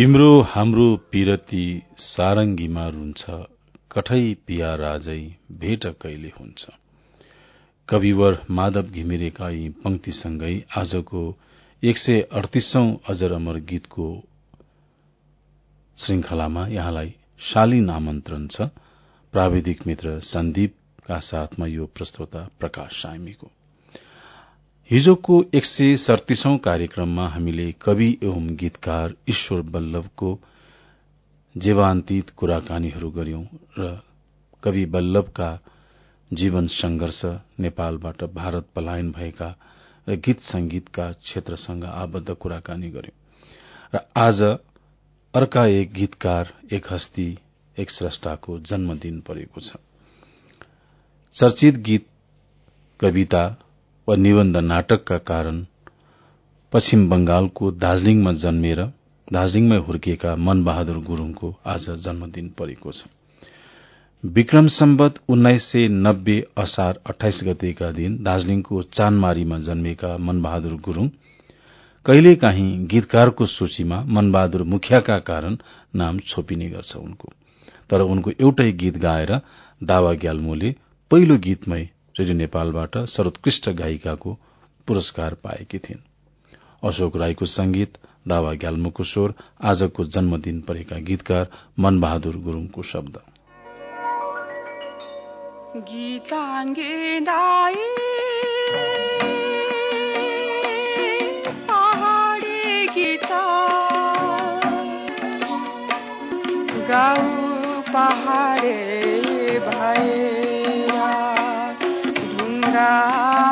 तिम्रो हाम्रो पिरती सारङ्गीमा रुन्छ कठै पिया राजै भेट कहिले हुन्छ? कविवर माधव घिमिरेका यी पंक्तिसँगै आजको एक सय अडतिसौं अजर अमर गीतको श्रृंखलामा यहाँलाई शालीन आमन्त्रण छ। प्राविधिक मित्र सन्दीपका साथमा यो प्रस्तोता प्रकाश सामीको। हिजोको एक सय सड़तीसौं कार्यक्रममा हामीले कवि एवं गीतकार ईश्वर बल्लभको जीवान्तित कुराकानीहरू गर्यौं र कवि बल्लभका जीवन संघर्ष नेपालबाट भारत पलायन भएका र गीत संगीतका क्षेत्रसँग आबद्ध कुराकानी गर्यौं र आज अर्का एक गीतकार एक हस्ती एक श्रष्टाको जन्मदिन परेको छ। चर्चित गीत कविता वा निबन्ध नाटकका कारण पश्चिम बंगालको दार्जीलिङमा जन्मेर दार्जीलिङमै हुर्किएका मनबहादुर गुरूङको आज जन्मदिन परेको छ। विक्रम सम्बत उन्नाइस सय नब्बे असार अठाइस गतेका दिन दार्जीलिङको चानमारीमा जन्मेका मनबहादुर गुरूङ कहिलेकाही गीतकारको सूचीमा मनबहादुर मुखियाका कारण नाम छोपिने गर्छ उनको। तर उनको एउटै गीत गाएर दावा ग्याल्मोले पहिलो गीतमै रेडियो नेपालबाट सर्वोत्कृष्ट गायिकाको पुरस्कार पाएकी थिइन्। अशोक राईको संगीत दावा ग्याल्मोको स्वर आजको जन्मदिन परेका गीतकार मनबहादुर गुरूङको शब्द। गीताङ्गे गाउँ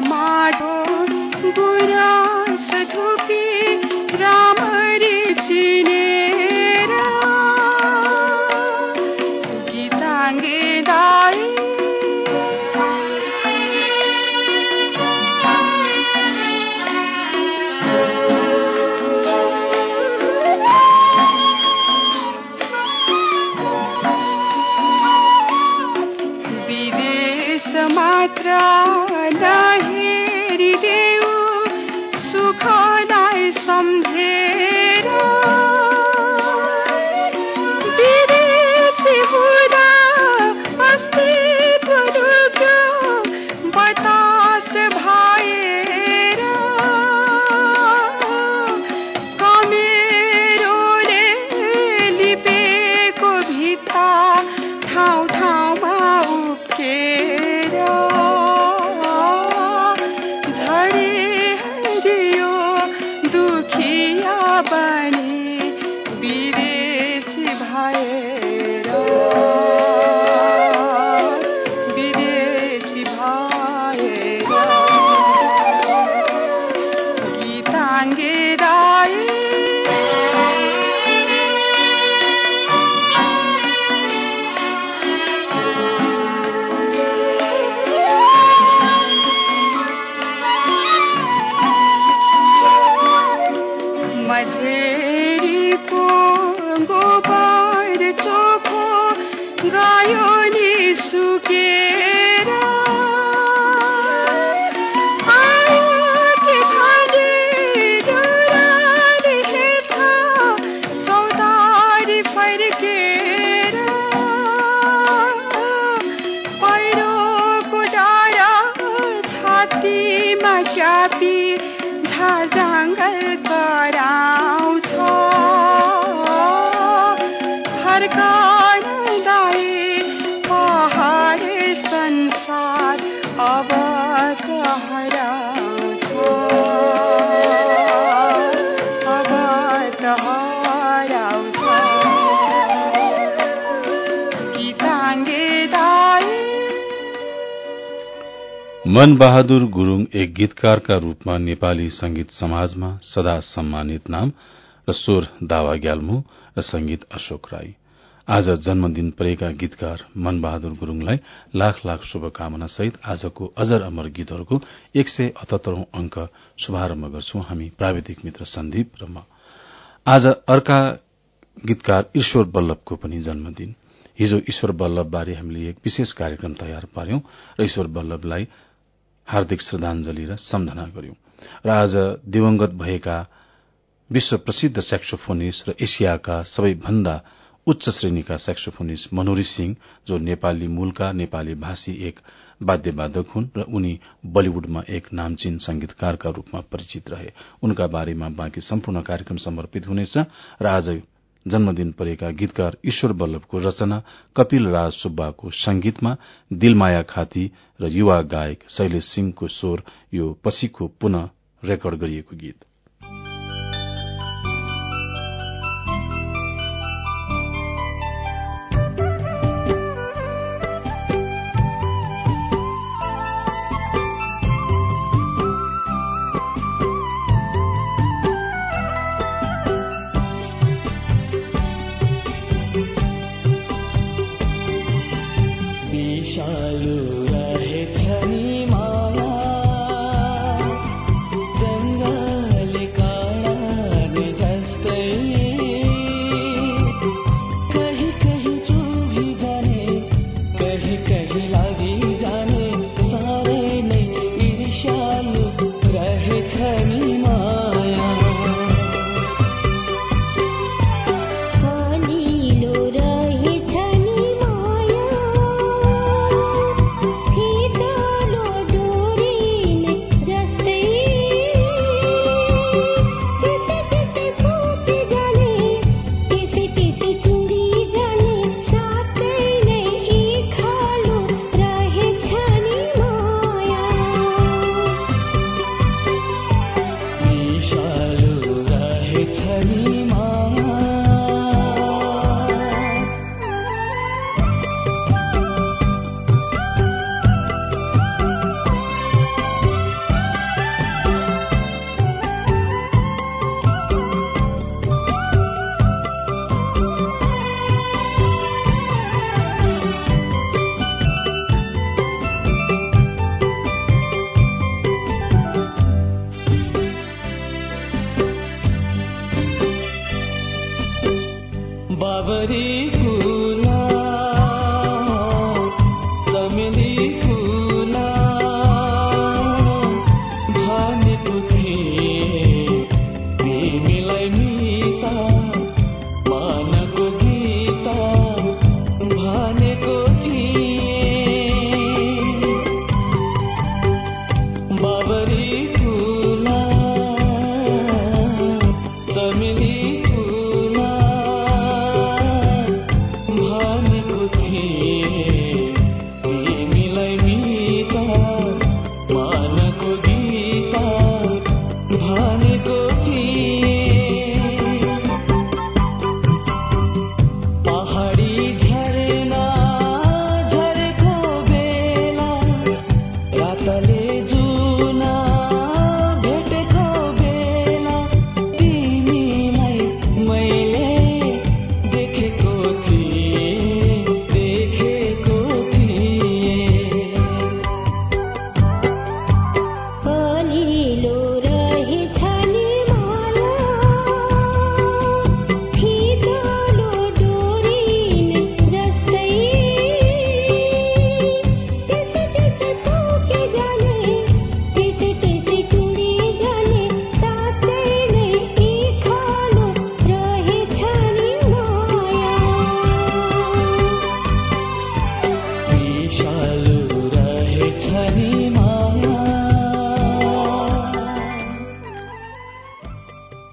माटो गुराँस धुपी रामरी चिनेर मन बहादुर गुरूङ एक गीतकारका रूपमा नेपाली संगीत समाजमा सदा सम्मानित नाम र स्वर दावा ग्याल्मु र संगीत अशोक राई। आज जन्मदिन परेका गीतकार मन बहादुर गुरूङलाई लाख लाख शुभकामना सहित आजको अजर अमर गीतहरूको एक सय अठहत्तरौं अंक शुभारम्भ गर्छौं। हामी प्राविधिक मित्र सन्दीप र म। आज अर्का गीतकार ईश्वर बल्लभको पनि जन्मदिन। हिजो ईश्वर बल्लभ बारे हामीले एक विशेष कार्यक्रम तयार पार्यौं र ईश्वर बल्लभलाई हार्दिक श्रद्धांजलि र सम्झना गर्यौं। र आज दिवंगत भएका विश्व प्रसिद्ध सेक्सोफोनिस्ट र एसियाका सबैभन्दा उच्च श्रेणीका सेक्सोफोनिस्ट मनोरी सिंह जो नेपाली मूलका नेपाली भाषी एक वाद्यवादक हुन् र उनी बलिउडमा एक नामचीन संगीतकारका रूपमा परिचित रहे। उनका बारेमा बाँकी सम्पूर्ण कार्यक्रम समर्पित हुनेछ र आज जन्मदिन परेका गीतकार ईश्वर बल्लभको रचना कपिल राज सुब्बाको संगीतमा दिलमाया खाती र युवा गायक शैलेश सिंहको स्वर यो पछिको पुनः रेकर्ड गरिएको गीत।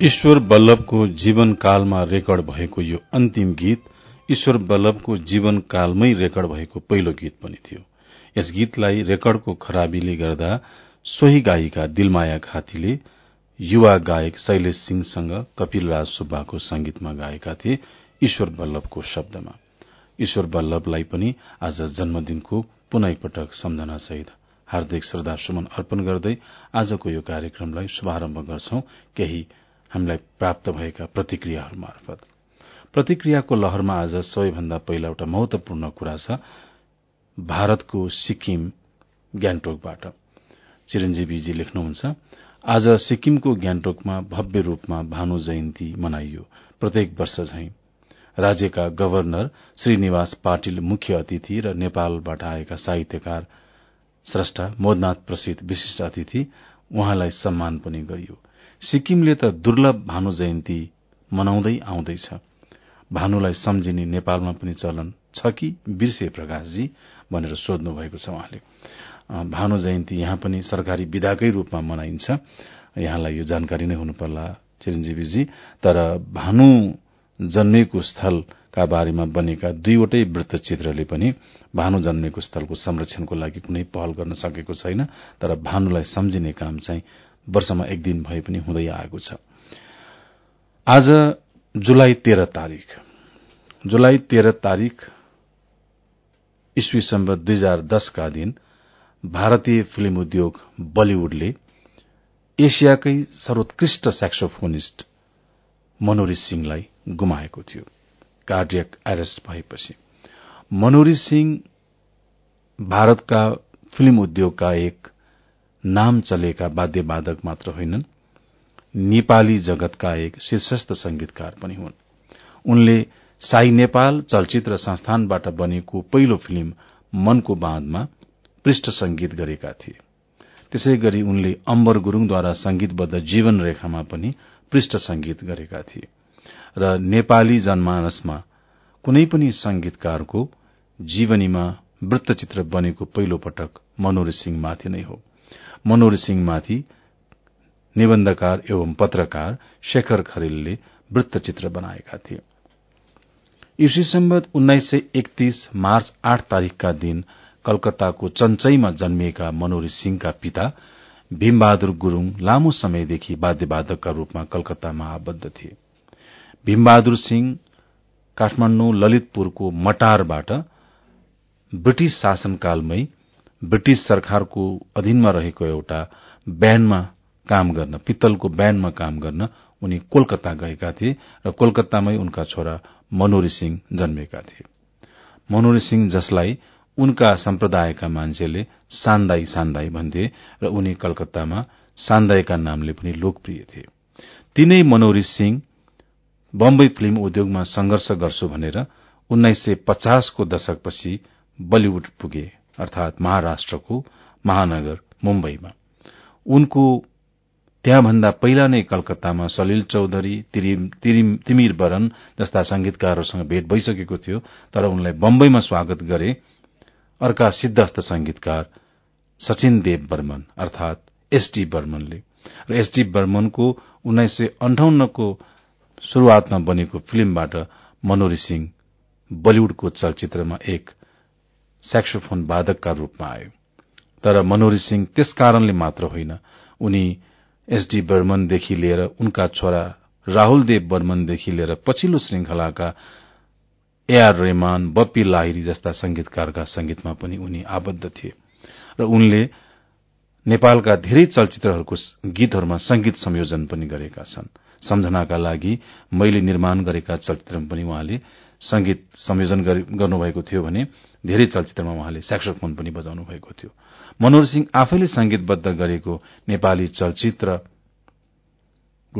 ईश्वर बल्लभको जीवनकालमा रेकर्ड भएको यो अन्तिम गीत ईश्वर बल्लभको जीवनकालमै रेकर्ड भएको पहिलो गीत पनि थियो। यस गीतलाई रेकर्डको खराबीले गर्दा सोही गायिका दिलमाया खातीले युवा गायक शैलेश सिंहसँग कपिल राज सुब्बाको संगीतमा गाएका थिए ईश्वर बल्लभको शब्दमा। ईश्वर बल्लभलाई पनि आज जन्मदिनको पुनः पटक सम्झना सहित हार्दिक श्रद्धा सुमन अर्पण गर्दै आजको यो कार्यक्रमलाई शुभारम्भ गर्छौं। केही हामीलाई प्राप्त भएका प्रतिक्रियाहरू मार्फत। प्रतिक्रियाको लहरमा आज सबैभन्दा पहिला एउटा महत्वपूर्ण कुरा छ भारतको सिक्किम ग्यान्टोकबाट। चिरञ्जीवीजी लेख्नुहुन्छ आज सिक्किमको ग्यान्टोकमा भव्य रूपमा भानु जयन्ती मनाइयो। प्रत्येक वर्ष झैं राज्यका गवर्नर श्रीनिवास पाटिल मुख्य अतिथि र नेपालबाट आएका साहित्यकार श्रष्टा मोदनाथ प्रसिद्ध विशिष्ट अतिथि उहाँलाई सम्मान पनि गरियो। सिक्किमले त दुर्लभ भानु जयन्ती मनाउँदै आउँदैछ। भानुलाई सम्झिने नेपालमा पनि चलन छ कि बिर्से प्रकाशजी भनेर सोध्नु भएको छ उहाँले। भानु जयन्ती यहाँ पनि सरकारी विधाकै रूपमा मनाइन्छ। यहाँलाई यो जानकारी नै हुनुपर्ला चिरञ्जीवीजी। तर भानु जन्मेको स्थलका बारेमा बनेका दुईवटै वृत्तचित्रले पनि भानु जन्मेको स्थलको संरक्षणको लागि कुनै पहल गर्न सकेको छैन। तर भानुलाई सम्झिने काम चाहिँ वर्षमा एक दिन भए पनि हुँदै आएको छ। आज जुलाई तेह्र तारीक जुलाई तेह्र तारीक ईस्वी सम्बर दुई हजार दसका दिन भारतीय फिल्म उद्योग बलिउडले एसियाकै सर्वोत्कृष्ट सेक्सोफोनिस्ट मनोरी सिंहलाई गुमाएको थियो। कार्डियक एरेस्ट भएपछि मनोरी सिंह भारतका फिल्म उद्योगका एक नाम चलेका वाद्यवादक मात्र होइनन्। नेपाली जगतका एक शीर्षस्थ संगीतकार पनि हुन्। उनले साई नेपाल चलचित्र संस्थानबाट बनेको पहिलो फिल्म मनको बाँधमा पृष्ठ संगीत गरेका थिए। त्यसै गरी उनले अम्बर गुरूङद्वारा संगीतबद्ध जीवन रेखामा पनि पृष्ठ संगीत गरेका थिए र नेपाली जनमानसमा कुनै पनि संगीतकारको जीवनीमा वृत्तचित्र बनेको पहिलो पटक मनोरी सिंहमाथि नै हो। मनोरी सिंहमाथि निबन्धकार एवं पत्रकार शेखर खरेलले वृत्तचित्र बनाएका थिए। ईस्वी सम्बत उन्नाइस सय एकतीस मार्च आठ तारीकका दिन कलकत्ताको चञ्चैमा जन्मिएका मनोरी सिंहका पिता भीमबहादुर गुरूङ लामो समयदेखि वाद्यवादकका रूपमा कलकत्तामा आबद्ध थिए। भीमबहादुर सिंह काठमाण्डु ललितपुरको मटारबाट ब्रिटिश शासनकालमै ब्रिटिश सरकारको अधीनमा रहेको एउटा ब्यान्डमा काम गर्न पित्तलको ब्यान्डमा काम गर्न उनी कोलकाता गएका थिए र कोलकातामै उनका छोरा मनोरी सिंह जन्मेका थिए। मनोरी सिंह जसलाई उनका सम्प्रदायका मान्छेले सान्दाई सान्दाई भन्थे र उनी कलकत्तामा सान्दाईका नामले पनि लोकप्रिय थिए। तीनै मनोरी सिंह बम्बई फिल्म उद्योगमा संघर्ष गर्छु भनेर उन्नाइस सय पचासको दशकपछि बलिउड पुगे। अर्थात महाराष्ट्रको महानगर मुम्बईमा। उनको त्यहाँभन्दा पहिला नै कलकत्तामा सलिल चौधरी तिमिर बरन जस्ता संगीतकारहरूसँग भेट भइसकेको थियो तर उनलाई बम्बईमा स्वागत गरे अर्का सिद्धस्त संगीतकार सचिन देव बर्मन अर्थात एसडी बर्मनले। र एसडी बर्मनको उन्नाइस सय अन्ठाउन्नको शुरूआतमा बनेको फिल्मबाट मनोरी सिंह बलिउडको चलचित्रमा एक सेक्सोफोन वादकका रूपमा आयो। तर मनोरी सिंह त्यस कारणले मात्र होइन उनी एसडी बर्मनदेखि लिएर उनका छोरा राहुल देव बर्मनदेखि लिएर पछिल्लो श्रृंखलाका एआर रेमान बप्पी लाहिरी जस्ता संगीतकारका संगीतमा पनि उनी आबद्ध थिए र उनले नेपालका धेरै चलचित्रहरूको गीतहरूमा संगीत संयोजन पनि गरेका छन्। सम्झनाका लागि मैले निर्माण गरेका चलचित्रमा पनि उहाँले संगीत संयोजन गर्नुभएको थियो भने धेरै चलचित्रमा उहाँले सेक्सोफोन पनि बजाउनु भएको थियो। मनोहर सिंह आफैले संगीतबद्ध गरेको नेपाली चलचित्रको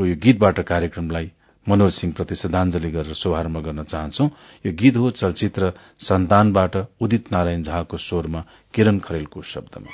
यो गीतबाट कार्यक्रमलाई मनोहर सिंह प्रति श्रद्धांजलि गरेर शुभारम्भ गर्न चाहन्छौ। यो गीत हो चलचित्र सन्तानबाट उदित नारायण झाको स्वरमा किरण खरेलको शब्दमा।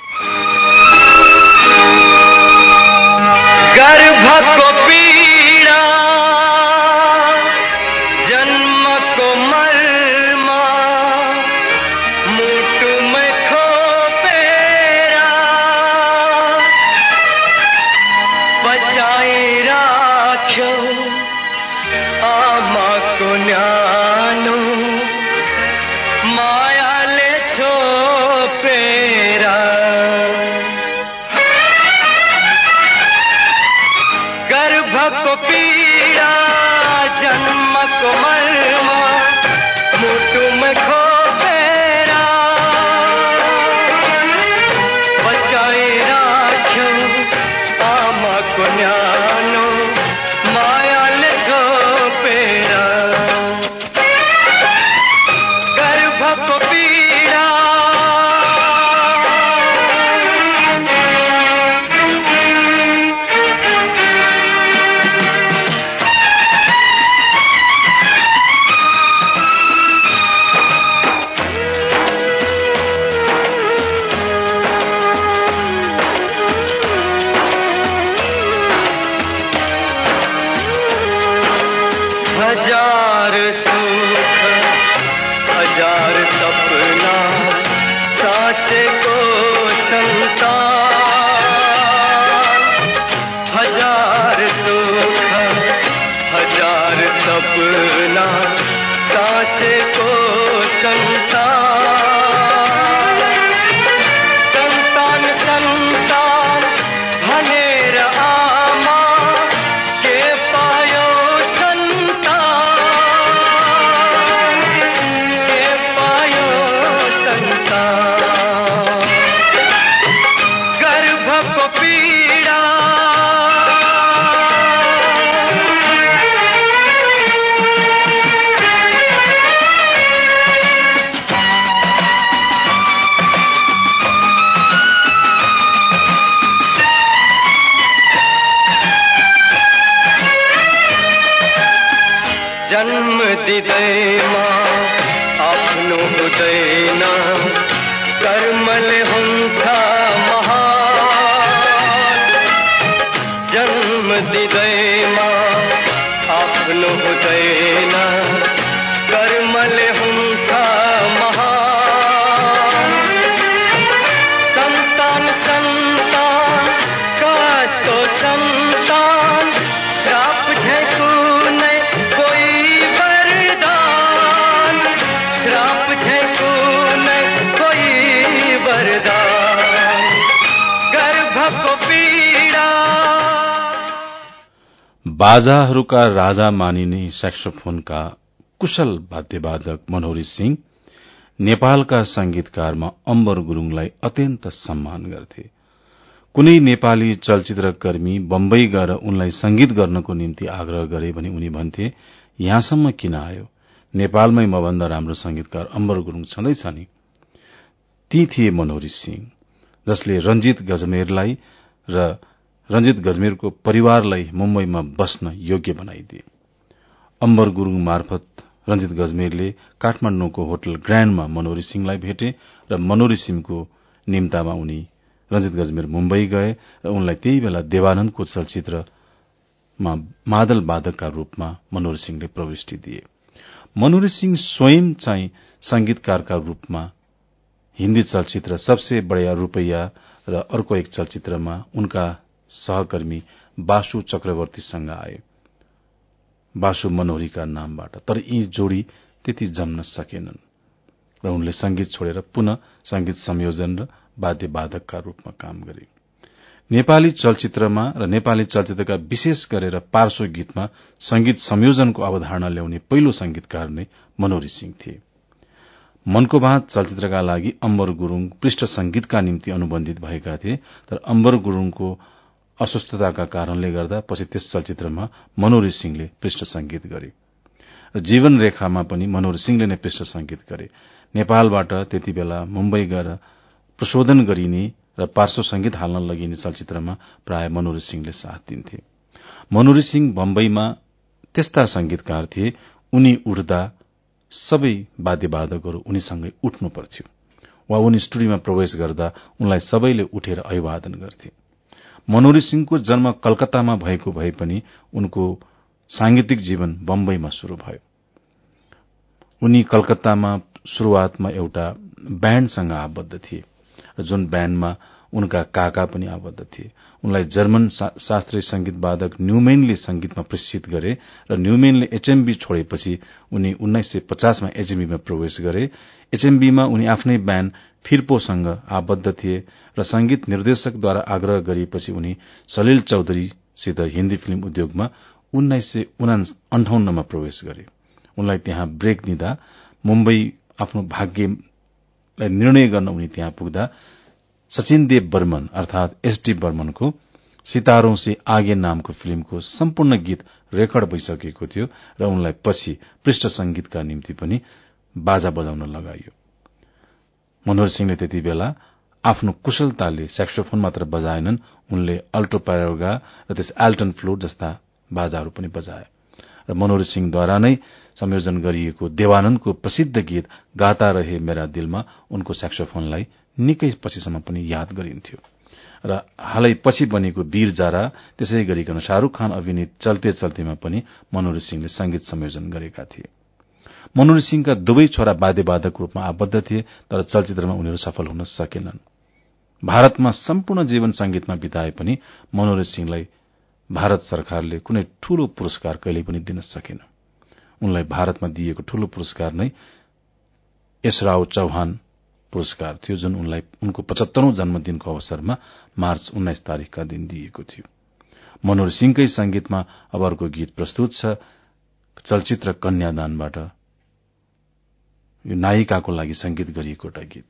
बाजाहरूका राजा मानिने सेक्सोफोनका कुशल वाद्यवादक मनोहरी सिंह नेपालका संगीतकारमा अम्बर गुरूङलाई अत्यन्त सम्मान गर्थे। कुनै नेपाली चलचित्रकर्मी बम्बई गएर उनलाई संगीत गर्नको निम्ति आग्रह गरे भने उनी भन्थे यहाँसम्म किन आयो? नेपालमै मभन्दा राम्रो संगीतकार अम्बर गुरूङ छँदैछ नि। ती थिए मनोहरी सिंह जसले रंजित गजमेरलाई र रंजित गजमेरको परिवारलाई मुम्बईमा बस्न योग्य बनाइदिए। अम्बर गुरूङ मार्फत रंजित गजमेरले काठमाण्डुको होटल ग्राण्डमा मनोहरी सिंहलाई भेटे र मनोहरी सिंहको निम्तामा उनी रंजित गजमेर मुम्बई गए र उनलाई त्यही बेला देवानन्दको चलचित्रमा मादल वादकका रूपमा मनोहरी सिंहले प्रविष्टि दिए। मनोहरी सिंह स्वयं चाहिँ संगीतकारका रूपमा हिन्दी चलचित्र सबसे बढिया रूपैया र अर्को एक चलचित्रमा उनका सहकर्मी बासु चक्रवर्तीसँग आए। बासु मनोहरीका नामबाट तर यी जोडी त्यति जम्न सकेनन् र उनले संगीत छोडेर पुनः संगीत संयोजन र वाद्यवादकका रूपमा काम गरे। नेपाली चलचित्रमा र नेपाली चलचित्रका विशेष गरेर पार्श्व गीतमा संगीत संयोजनको अवधारणा ल्याउने पहिलो संगीतकार नै मनोहरी सिंह थिए। मनको बाँध चलचित्रका लागि अम्बर गुरूङ पृष्ठ संगीतका निम्ति अनुबन्धित भएका थिए तर अम्बर गुरूङको अस्वस्थताका कारणले गर्दा पछि त्यस चलचित्रमा मनोहरी सिंहले पृष्ठ संगीत गरे र जीवन रेखामा पनि मनोहरी सिंहले नै पृष्ठ संगीत गरे। नेपालबाट त्यति बेला मुम्बई गएर प्रशोधन गरिने र पार्श्व संगीत हाल्न लगिने चलचित्रमा प्राय मनोहरी सिंहले साथ दिन्थे। मनोहरी सिंह बम्बईमा त्यस्ता संगीतकार थिए उनी उठ्दा सबै वाद्यवादकहरू उनीसँगै उठ्नु पर्थ्यो। वा उनी स्टुडियोमा प्रवेश गर्दा उनलाई सबैले उठेर अभिवादन गर्थे। मनोहरी सिंहको जन्म कलकत्तामा भएको भए पनि उनको सांगीतिक जीवन बम्बईमा शुरू भयो। उनी कलकत्तामा शुरूआतमा एउटा ब्याण्डसँग आबद्ध थिए जुन ब्याण्डमा उनका काका पनि आबद्ध थिए उनलाई जर्मन शास्त्रीय संगीत वादक न्यूमेनले संगीतमा प्रशिक्षित गरे र न्यूमेनले एचएमबी छोडेपछि उनी उन्नाइस सय पचासमा एचएमबीमा प्रवेश गरे। एचएमबीमा उनी आफ्नै ब्याण्ड फिर्पोसँग आबद्ध थिए र संगीत निर्देशकद्वारा आग्रह गरिएपछि उनी सलिल चौधरीसित हिन्दी फिल्म उद्योगमा उन्नाइस सय अन्ठाउन्नमा प्रवेश गरे। उनलाई त्यहाँ ब्रेक दिँदा मुम्बई आफ्नो भाग्यलाई निर्णय गर्न उनी त्यहाँ पुग्दा सचिन देव बर्मन अर्थात एसडी बर्मनको सितारों से आगे नामको फिल्मको सम्पूर्ण गीत रेकर्ड भइसकेको थियो र उनलाई पछि पृष्ठ संगीतका निम्ति पनि बाजा बजाउन लगाइयो। मनोहर सिंहले त्यति बेला आफ्नो कुशलताले सेक्सोफोन मात्र बजाएनन् उनले अल्टो प्यारोगा र त्यस एल्टन फ्लोट जस्ता बाजाहरू पनि बजाए। र मनोहर सिंहद्वारा नै संयोजन गरिएको देवानन्दको प्रसिद्ध गीत गाता रहे मेरा दिलमा उनको सेक्सोफोनलाई निकै पछिसम्म पनि याद गरिन्थ्यो। र हालै पछि बनेको वीर जारा त्यसै गरिकन शाहरूख खान अभिनीत चल्ते चल्तेमा पनि मनोहर सिंहले संगीत संयोजन गरेका थिए। मनोहर सिंहका दुवै छोरा वाद्यवादक रूपमा आबद्ध थिए तर चलचित्रमा उनीहरू सफल हुन सकेनन्। भारतमा सम्पूर्ण जीवन संगीतमा बिताए पनि मनोहर सिंहलाई भारत सरकारले कुनै ठूलो पुरस्कार कहिल्यै पनि दिन सकेन। उनलाई भारतमा दिइएको ठूलो पुरस्कार नै यशराव चौहान पुरस्कार थियो जुन उनलाई उनको पचहत्तरौं जन्मदिनको अवसरमा मार्च उन्नाइस तारीकका दिन दिइएको थियो। मनोहर सिंहकै संगीतमा अब अर्को गीत प्रस्तुत छ चलचित्र कन्यादानबाट। यो नायिकाको लागि संगीत गरिएको एउटा गीत।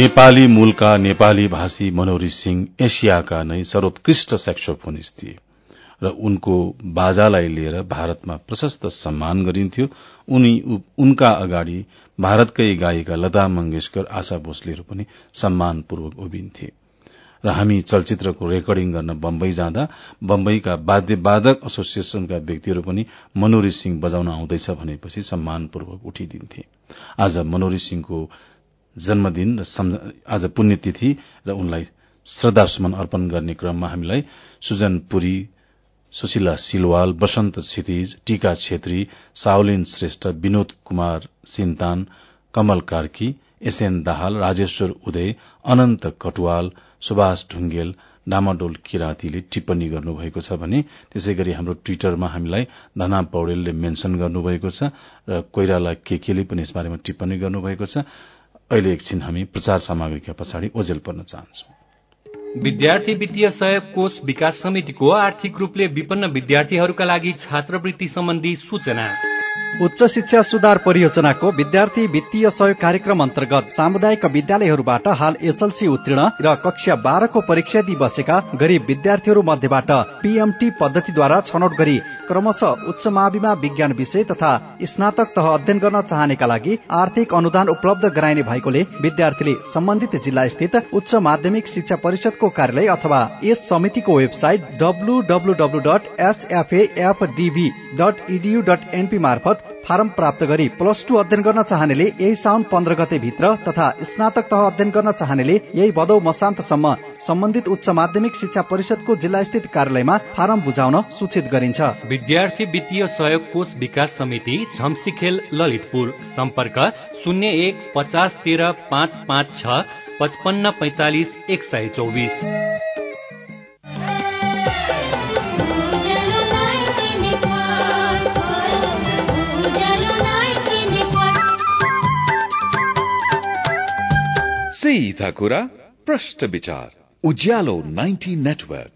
नेपाली मूलका नेपाली भाषी मनोरी सिंह एसियाका नै सर्वोत्कृष्ट सेक्सोफोनिस्ट थिए र उनको बाजालाई लिएर भारतमा प्रशस्त सम्मान गरिन्थ्यो। उनी उनका अगाडि भारतकै गायिका लता मंगेशकर आशा भोसलेहरू पनि सम्मानपूर्वक उभिन्थे। र हामी चलचित्रको रेकर्डिङ गर्न बम्बई जाँदा बम्बईका वाद्यवादक एसोसिएशनका व्यक्तिहरू पनि मनोरी सिंह बजाउन आउँदैछ भनेपछि सम्मानपूर्वक उठिदिन्थे। आज मनोरी सिंहको जन्मदिन र आज पुण्यतिथि र उनलाई श्रद्धासुमन अर्पण गर्ने क्रममा हामीलाई सुजन पुरी सुशीला सिलवाल वसन्त क्षितिज टीका छेत्री साउलिन श्रेष्ठ विनोद कुमार सिन्तान कमल कार्की एसएन दाहाल राजेश्वर उदय अनन्त कटुवाल सुभाष ढुंगेल डामाडोल किरातीले टिप्पणी गर्नुभएको छ भने त्यसै गरी हाम्रो ट्विटरमा हामीलाई धना पौडेलले मेन्शन गर्नुभएको छ र कोइराला केकेले पनि यसबारेमा टिप्पणी गर्नुभएको छ। अहिले एकछिन हामी प्रचार सामग्रीका पछाडि ओझेल पर्न चाहन्छौ। विद्यार्थी वित्तीय सहयोग कोष विकास समितिको आर्थिक रूपले विपन्न विद्यार्थीहरूका लागि छात्रवृत्ति सम्बन्धी सूचना। उच्च शिक्षा सुधार परियोजनाको विद्यार्थी वित्तीय सहयोग कार्यक्रम अन्तर्गत सामुदायिक विद्यालयहरूबाट हाल एसएलसी उत्तीर्ण र कक्षा बाह्रको परीक्षा दिई बसेका गरीब विद्यार्थीहरू मध्येबाट पीएमटी पद्धतिद्वारा छनौट गरी क्रमशः उच्च माविमा विज्ञान विषय तथा स्नातक तह अध्ययन गर्न चाहनेका लागि आर्थिक अनुदान उपलब्ध गराइने भएकोले विद्यार्थीले सम्बन्धित जिल्ला स्थित उच्च माध्यमिक शिक्षा परिषदको कार्यालय अथवा यस समितिको website W dot dot edu dot N P मार्फत फारम प्राप्त गरी प्लस टू अध्ययन गर्न चाहनेले यही साउन पन्ध्र गते भित्र तथा स्नातक तह अध्ययन गर्न चाहनेले यही भदौ मसान्तसम्म सम्बन्धित उच्च माध्यमिक शिक्षा परिषदको जिल्ला स्थित कार्यालयमा फारम बुझाउन सूचित गरिन्छ। विद्यार्थी वित्तीय सहयोग कोष विकास समिति झम्सीखेल ललितपुर। सम्पर्क शून्य एक पचास तेह्र पाँच पाँच छ पचपन्न पैतालिस एक सय चौबिस। सीधा कुरा प्रश्न विचार। Ujyaalo ninety network.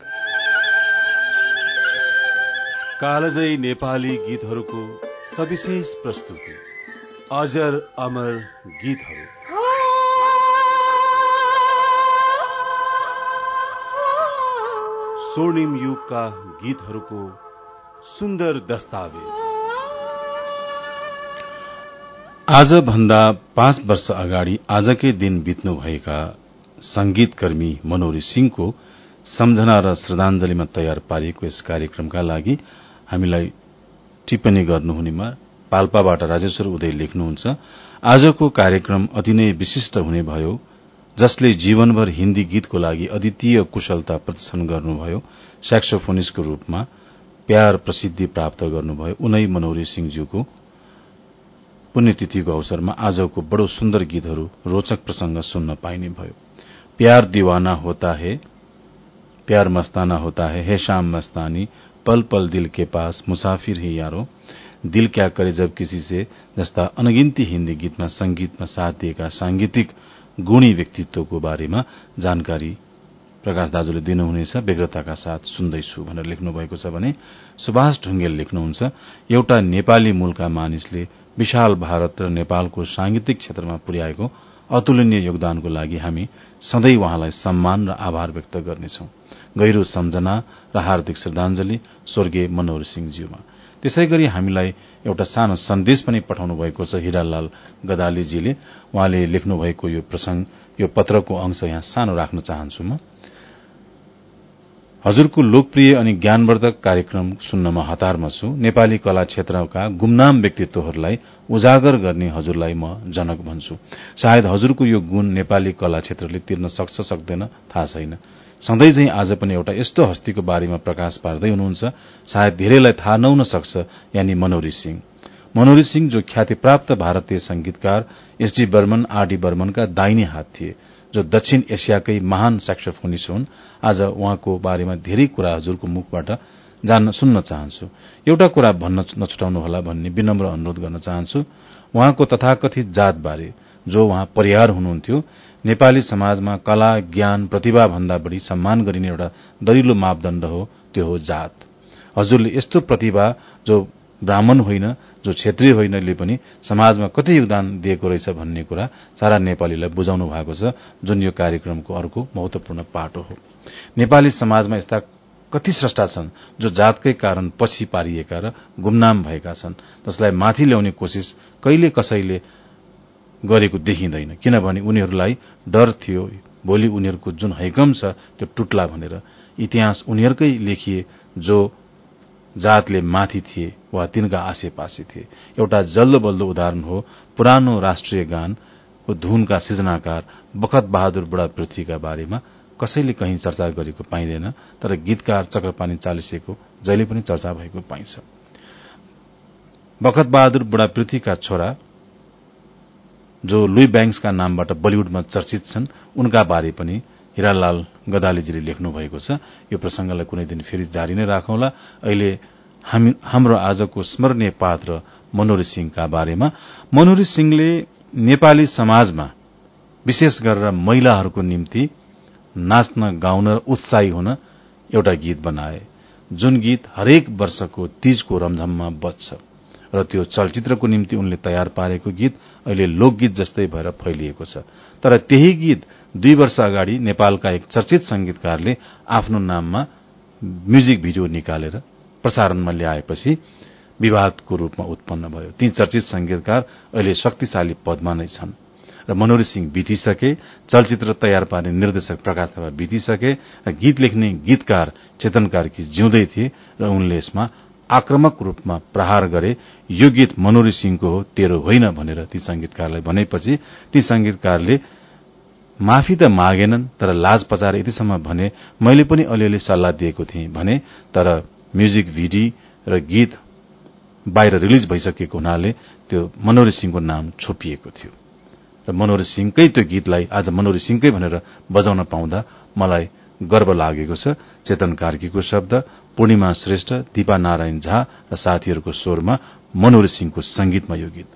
कालजयी नेपाली गीतहरूको सविशेष प्रस्तुति। अजर अमर गीतहरू। स्वर्णिम युगका गीतहरूको सुन्दर दस्तावेज। आज भन्दा पाँच वर्ष अगाडि आजकै दिन बित्नुभएका संगीतकर्मी मनोरी सिंहको सम्झना र श्रद्धाञ्जलीमा तयार पारिएको यस कार्यक्रमका लागि हामीलाई टिप्पणी गर्नुहुनेमा पाल्पाबाट राजेश्वर उदय लेख्नुहुन्छ। आजको कार्यक्रम अति नै विशिष्ट हुने भयो जसले जीवनभर हिन्दी गीतको लागि अद्वितीय कुशलता प्रदर्शन गर्नुभयो। सेक्सोफोनिस्टको रूपमा प्यार प्रसिद्धि प्राप्त गर्नुभयो। उनै मनोरी सिंहज्यूको पुण्यतिथिको अवसरमा आजको बडो सुन्दर गीतहरू रोचक प्रसंग सुन्न पाइने भयो। प्यार दीवाना होता है प्यार मस्ताना होता है हे शाम मस्तानी पल पल दिल के पास मुसाफिर ही यारो। दिल क्या करे जब किसी से जस्ता अनगिन्ती हिन्दी गीतमा संगीतमा साथ दिएका सांगीतिक गुणी व्यक्तित्वको बारेमा जानकारी प्रकाश दाजुले दिनुहुनेछ। व्यग्रताका साथ सुन्दैछु भनेर लेख्नु भएको छ भने सुभाष ढुङ्गेल लेख्नुहुन्छ। एउटा नेपाली मूलका मानिसले विशाल भारत र नेपालको सांगीतिक क्षेत्रमा पुर्याएको अतुलनीय योगदानको लागि हामी सधैँ उहाँलाई सम्मान र आभार व्यक्त गर्नेछौ। गहिरो सम्झना र हार्दिक श्रद्धाञ्जली स्वर्गीय मनोहर सिंहज्यूमा त्यसै गरी हामीलाई एउटा सानो सन्देश पनि पठाउनु भएको छ हिरालाल गदालीजीले। उहाँले लेख्नु भएको यो प्रसंग यो पत्रको अंश यहाँ सानो राख्न चाहन्छु म। हजुरको लोकप्रिय अनि ज्ञानवर्धक कार्यक्रम सुन्नमा हतारमा छु। नेपाली कला क्षेत्रका गुमनाम व्यक्तित्वहरूलाई उजागर गर्ने हजुरलाई म जनक भन्छु। सायद हजुरको यो गुण नेपाली कला क्षेत्रले तिर्न सक्छ सक्दैन थाहा छैन। सधैँ चाहिँ आज पनि एउटा यस्तो हस्तीको बारेमा प्रकाश पार्दै हुनुहुन्छ। सायद धेरैलाई थाहा नहुन सक्छ यानि मनोरी सिंह। मनोरी सिंह जो ख्यातिप्राप्त भारतीय संगीतकार एसडी बर्मन आरडी बर्मनका दाहिने हात थिए। जो दक्षिण एसियाकै महान सेक्सोफोनिस्ट हुन् आज उहाँको बारेमा धेरै कुरा हजुरको मुखबाट जान्न सुन्न चाहन्छु। एउटा कुरा भन्न नछुटाउनुहोला भन्ने विनम्र अनुरोध गर्न चाहन्छु। उहाँको तथाकथित जातबारे जो उहाँ परिहार हुनुहुन्थ्यो नेपाली समाजमा कला ज्ञान प्रतिभा भन्दा बढ़ी सम्मान गरिने एउटा दरिलो मापदण्ड हो त्यो हो जात। हजुरले यस्तो प्रतिभा जो ब्राह्मण होइन जो क्षेत्रीय होइनले पनि समाजमा कति योगदान दिएको रहेछ भन्ने कुरा सारा नेपालीलाई बुझाउनु भएको छ जुन यो कार्यक्रमको अर्को महत्वपूर्ण पाटो हो। नेपाली समाजमा यस्ता कति स्रष्टा छन् जो जातकै कारण पछि पारिएका र गुमनाम भएका छन् जसलाई माथि ल्याउने कोशिश कहिले कसैले गरेको देखिँदैन किनभने उनीहरूलाई डर थियो भोलि उनीहरूको जुन हैकम छ त्यो टुट्ला भनेर इतिहास उनीहरूकै लेखिए जो जातले माथि थिए वा तिनका आसेपासे थिए। एउटा जल्दो बल्दो उदाहरण हो पुरानो राष्ट्रिय गानको धुनका सृजनाकार बखत बहादुर बुढा पृथ्वीका बारेमा कसैले कहीँ चर्चा गरेको पाइँदैन तर गीतकार चक्रपानी चालिसेको जहिले पनि चर्चा भएको पाइन्छ। बखत बहादुर बुढा पृथ्वीका छोरा जो लुई ब्याङ्क्सका नामबाट बलिउडमा चर्चित छन् उनका बारे पनि हिरालाल गदालीजीले लेख्नु भएको छ। यो प्रसंगलाई कुनै दिन फेरि जारी नै राखौंला। अहिले हाम्रो आजको स्मरणीय पात्र मनोरी सिंहका बारेमा। मनोरी सिंहले नेपाली समाजमा विशेष गरेर महिलाहरूको निम्ति नाच्न गाउन उत्साही हुन एउटा गीत बनाए। जुन गीत हरेक वर्षको तीजको रमझममा बज्छ। र त्यो चलचित्रको निम्ति उनले तयार पारेको गीत अहिले लोकगीत जस्तै भएर फैलिएको छ। तर त्यही गीत दुई वर्ष अगाडि नेपालका एक चर्चित संगीतकारले आफ्नो नाममा म्युजिक भिडियो निकालेर प्रसारणमा ल्याएपछि विवादको रूपमा उत्पन्न भयो। ती चर्चित संगीतकार अहिले शक्तिशाली पदमा नै छन् र मनोरी सिंह बितिसके चलचित्र तयार पार्ने निर्देशक प्रकाश थापा बितिसके र गीत लेख्ने गीतकार चेतन कार्की जिउँदै थिए र उनले यसमा आक्रमक रूपमा प्रहार गरे यो गीत मनोरी सिंहको हो तेरो होइन भनेर ती संगीतकारलाई भनेपछि ती संगीतकारले माफी त मागेनन् तर लाज पचाएर यतिसम्म भने मैले पनि अलिअलि सल्लाह दिएको थिएँ भने तर म्युजिक भिडी र गीत बाहिर रिलिज भइसकेको हुनाले त्यो मनोरी सिंहको नाम छोपिएको थियो। र मनोरी सिंहकै त्यो गीतलाई आज मनोरी सिंहकै भनेर बजाउन पाउँदा मलाई गर्व लागेको छ। चेतन कार्कीको शब्द पूर्णिमा श्रेष्ठ दिपा नारायण झा र साथीहरूको स्वरमा मनोरी सिंहको संगीतमा यो गीत।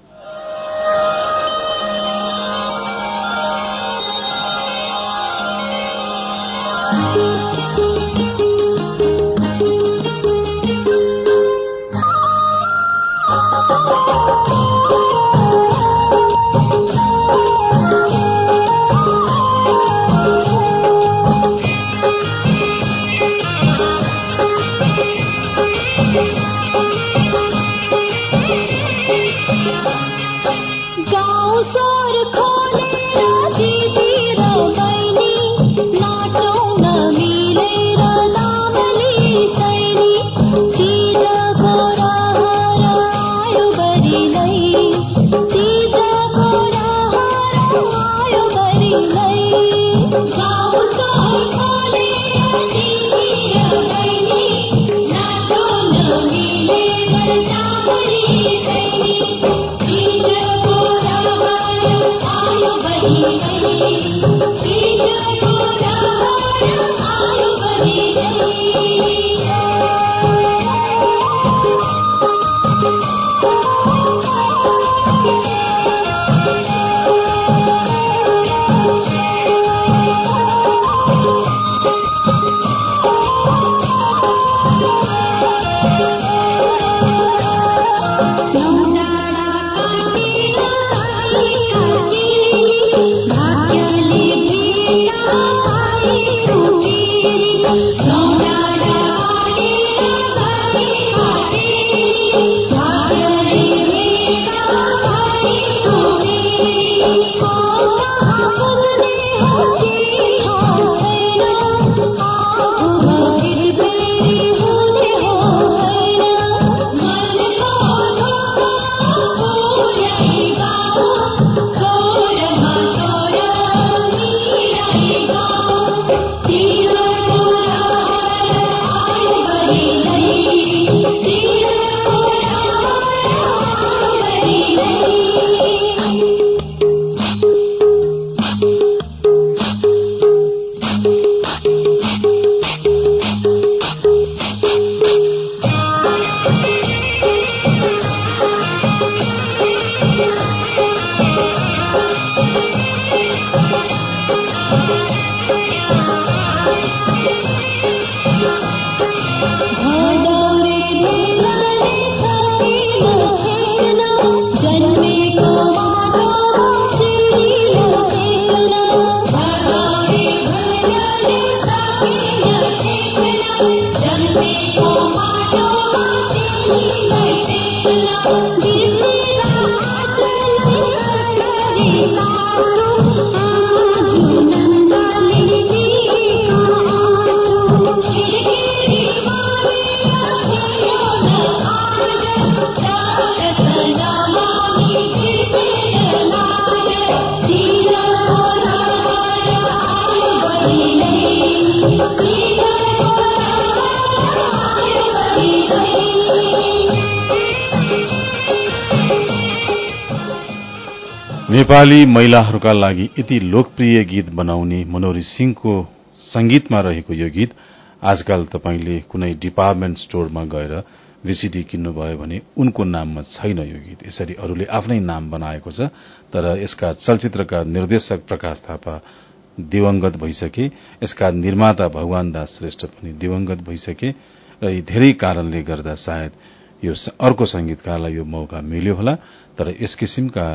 नेपाली महिलाहरूका लागि यति लोकप्रिय गीत बनाउने मनोरी सिंहको संगीतमा रहेको यो गीत आजकल तपाईँले कुनै डिपार्टमेन्ट स्टोरमा गएर भिसिडी किन्नुभयो भने उनको नाममा छैन यो गीत। यसरी अरूले आफ्नै नाम बनाएको छ तर यसका चलचित्रका निर्देशक प्रकाश थापा दिवंगत भइसके यसका निर्माता भगवान दास श्रेष्ठ पनि दिवंगत भइसके र यी धेरै कारणले गर्दा सायद यो अर्को संगीतकारलाई यो मौका मिल्यो होला तर यस किसिमका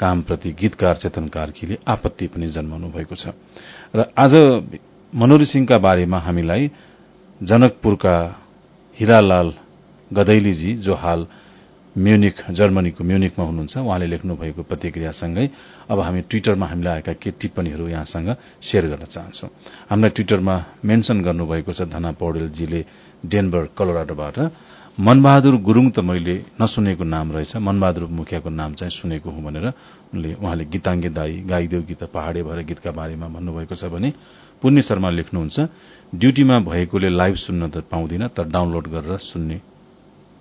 कामप्रति गीतकार चेतन कार्कीले आपत्ति पनि जन्माउनु भएको छ। र आज मनोरी सिंहका बारेमा हामीलाई जनकपुरका हिरालाल गदैलीजी जो हाल म्युनिक जर्मनीको म्युनिकमा हुनुहुन्छ उहाँले लेख्नु भएको प्रतिक्रियासँगै अब हामी ट्विटरमा हामीलाई आएका के टिप्पणीहरू यहाँसँग शेयर गर्न चाहन्छौ। हामीलाई ट्विटरमा मेन्शन गर्नुभएको छ धना पौडेलजीले डेनबर कलोराडोबाट। मनबहादुर गुरूङ त मैले नसुनेको नाम रहेछ। मनबहादुर मुखियाको नाम चाहिँ सुनेको हुँ भनेर उनले उहाँले गीताङ्गे दाई गाइदेऊ गीत पहाडे भएर गीतका बारेमा भन्नुभएको छ भने पुण्य शर्मा लेख्नुहुन्छ ड्यूटीमा भएकोले लाइभ सुन्न त पाउँदिन तर डाउनलोड गरेर सुन्ने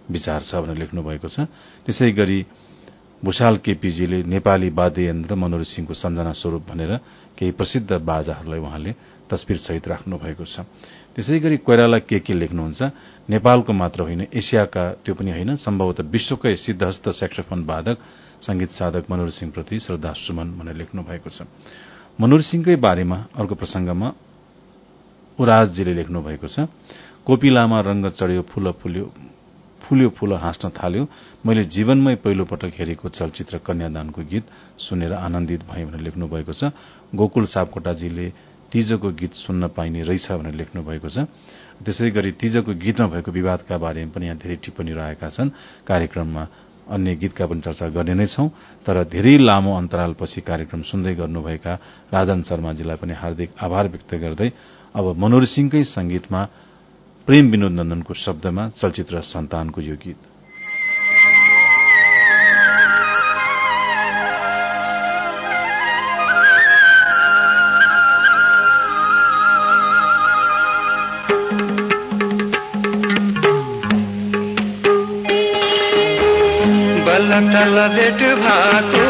विचार छ भनेर लेख्नु भएको छ। त्यसै गरी भूषाल केपीजीले नेपाली वाद्य यन्त्र मनोहर सिंहको सम्झना स्वरूप भनेर केही प्रसिद्ध बाजाहरूलाई उहाँले तस्विर सहित राख्नु भएको छ। त्यसै गरी कोइराला के के लेख्नुहुन्छ? नेपालको मात्र होइन एसियाका त्यो पनि होइन। सम्भवतः विश्वकै सिद्धहस्त सेक्सोफोन वादक संगीत साधक मनोहर सिंहप्रति श्रद्धा सुमन भनेर लेख्नु भएको छ। मनोहर सिंहकै बारेमा अर्को प्रसंगमा उराजजीले लेख्नु भएको छ कोपिलामा रंग चढ्यो फूल फुल्यो फुल्यो फूल हाँस्न थाल्यो। मैले जीवनमै पहिलो पटक हेरेको चलचित्र कन्यादानको गीत सुनेर आनन्दित भए भनेर लेख्नु भएको छ। गोकुल सापकोटाजीले तीजको गीत सुन्न पाइने रहेछ भनेर लेख्नु भएको छ। त्यसै गरी तीजको गीतमा भएको विवादका बारेमा पनि यहाँ धेरै टिप्पणी रहेका छन्। कार्यक्रममा अन्य गीतका पनि चर्चा गर्ने नै छौं तर धेरै लामो अन्तरालपछि कार्यक्रम सुन्दै गर्नुभएका राजन शर्माजीलाई पनि हार्दिक आभार व्यक्त गर्दै अब मनोहर सिंहकै संगीतमा प्रेम विनोद नन्दनको शब्दमा चलचित्र सन्तानको यो गीत। भेट भएको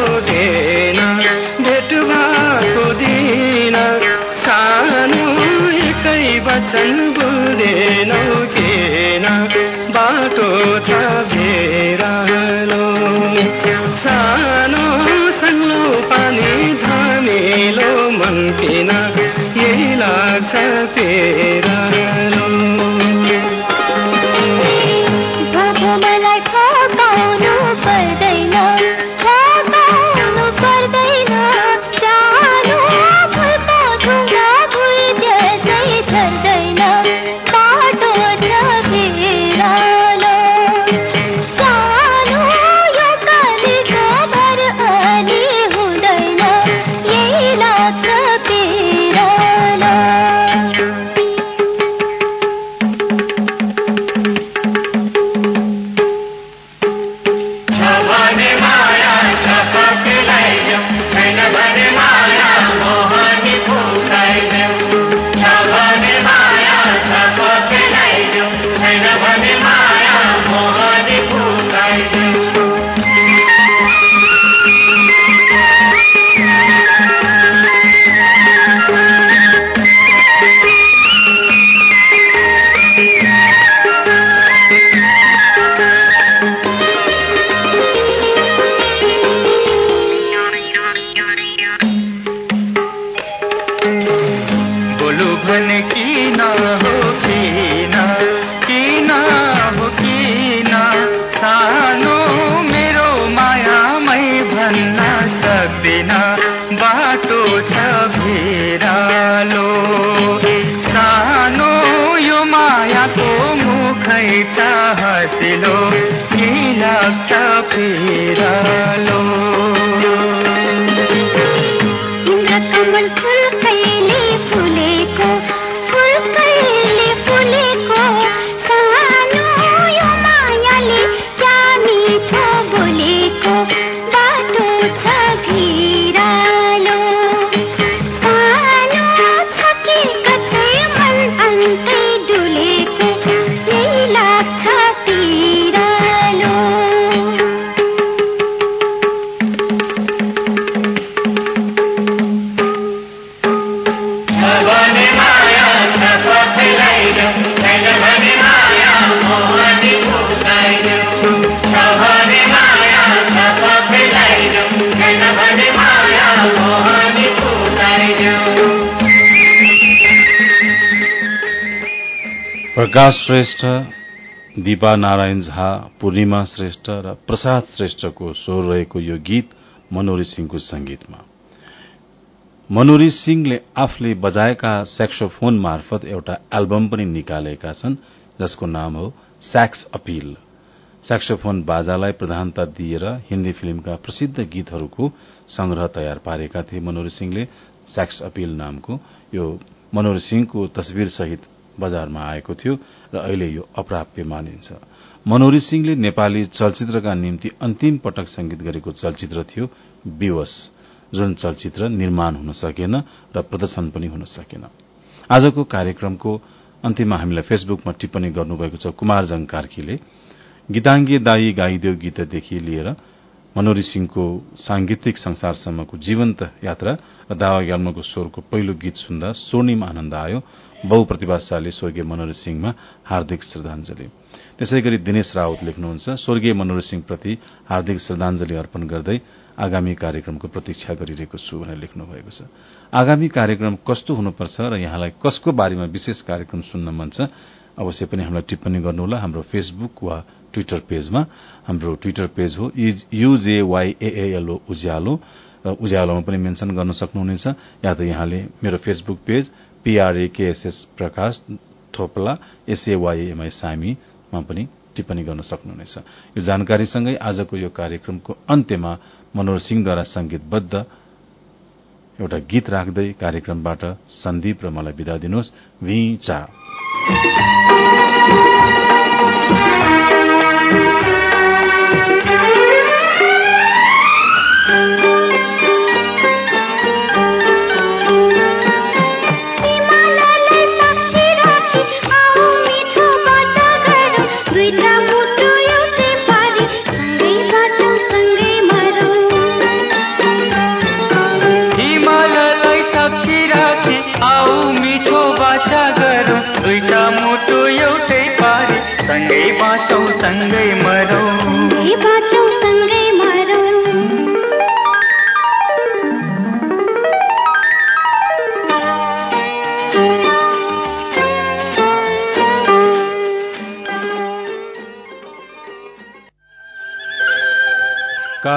प्रकाश श्रेष्ठ दिपा नारायण झा पूर्णिमा श्रेष्ठ र प्रसाद श्रेष्ठको स्वर रहेको यो गीत मनोरी सिंहको संगीतमा मनोरी सिंहले आफूले बजाएका सेक्सोफोन मार्फत एउटा एल्बम पनि निकालेका छन् जसको नाम हो स्याक्स अपील सेक्सोफोन बाजालाई प्रधानता दिएर हिन्दी फिल्मका प्रसिद्ध गीतहरूको संग्रह तयार पारेका थिए मनोरी सिंहले। स्याक्स अपील नामको यो मनोरी सिंहको तस्विर सहित बजारमा आएको थियो र अहिले यो अप्राप्य मानिन्छ। मनोरी सिंहले नेपाली चलचित्रका निम्ति अन्तिम पटक संगीत गरेको चलचित्र थियो विवश जुन चलचित्र निर्माण हुन सकेन र प्रदर्शन पनि हुन सकेन। आजको कार्यक्रमको अन्तिममा हामीलाई फेसबुकमा टिप्पणी गर्नुभएको छ कुमार जङ कार्कीले गीताङ्गे दाई गाइदेऊ गीतदेखि लिएर मनोरी सिंहको सांगीतिक संसारसम्मको जीवन्त यात्रा र दावा स्वरको पहिलो गीत सुन्दा स्वर्णिम आनन्द आयो। बहुप्रतिभाशाली स्वर्गीय मनोरी सिंहमा हार्दिक श्रद्धांजलि त्यसै गरी दिनेश रावत लेख्नुहुन्छ स्वर्गीय मनोरी सिंहप्रति हार्दिक श्रद्धांजलि अर्पण गर्दै आगामी कार्यक्रमको प्रतीक्षा गरिरहेको छु भनेर लेख्नु भएको छ। आगामी कार्यक्रम कस्तो हुनुपर्छ र यहाँलाई कसको बारेमा विशेष कार्यक्रम सुन्न मन छ अवश्य पनि हामीलाई टिप्पणी गर्नुहोला। हाम्रो फेसबुक वा ट्विटर पेजमा हाम्रो ट्विटर पेज हो युजेवाईएएलओ उज्यालो। र उज्यालोमा पनि मेन्सन गर्न सक्नुहुनेछ। या त यहाँले मेरो Facebook page PRAKSS Prakash Thopla SAYMI सामीमा पनि टिप्पणी गर्न सक्नुहुनेछ। यो जानकारीसँगै आजको यो कार्यक्रमको अन्त्यमा मनोहर सिंहद्वारा संगीतबद्ध एउटा गीत राख्दै कार्यक्रमबाट सन्दीप र मलाई विदा दिनुहोस्।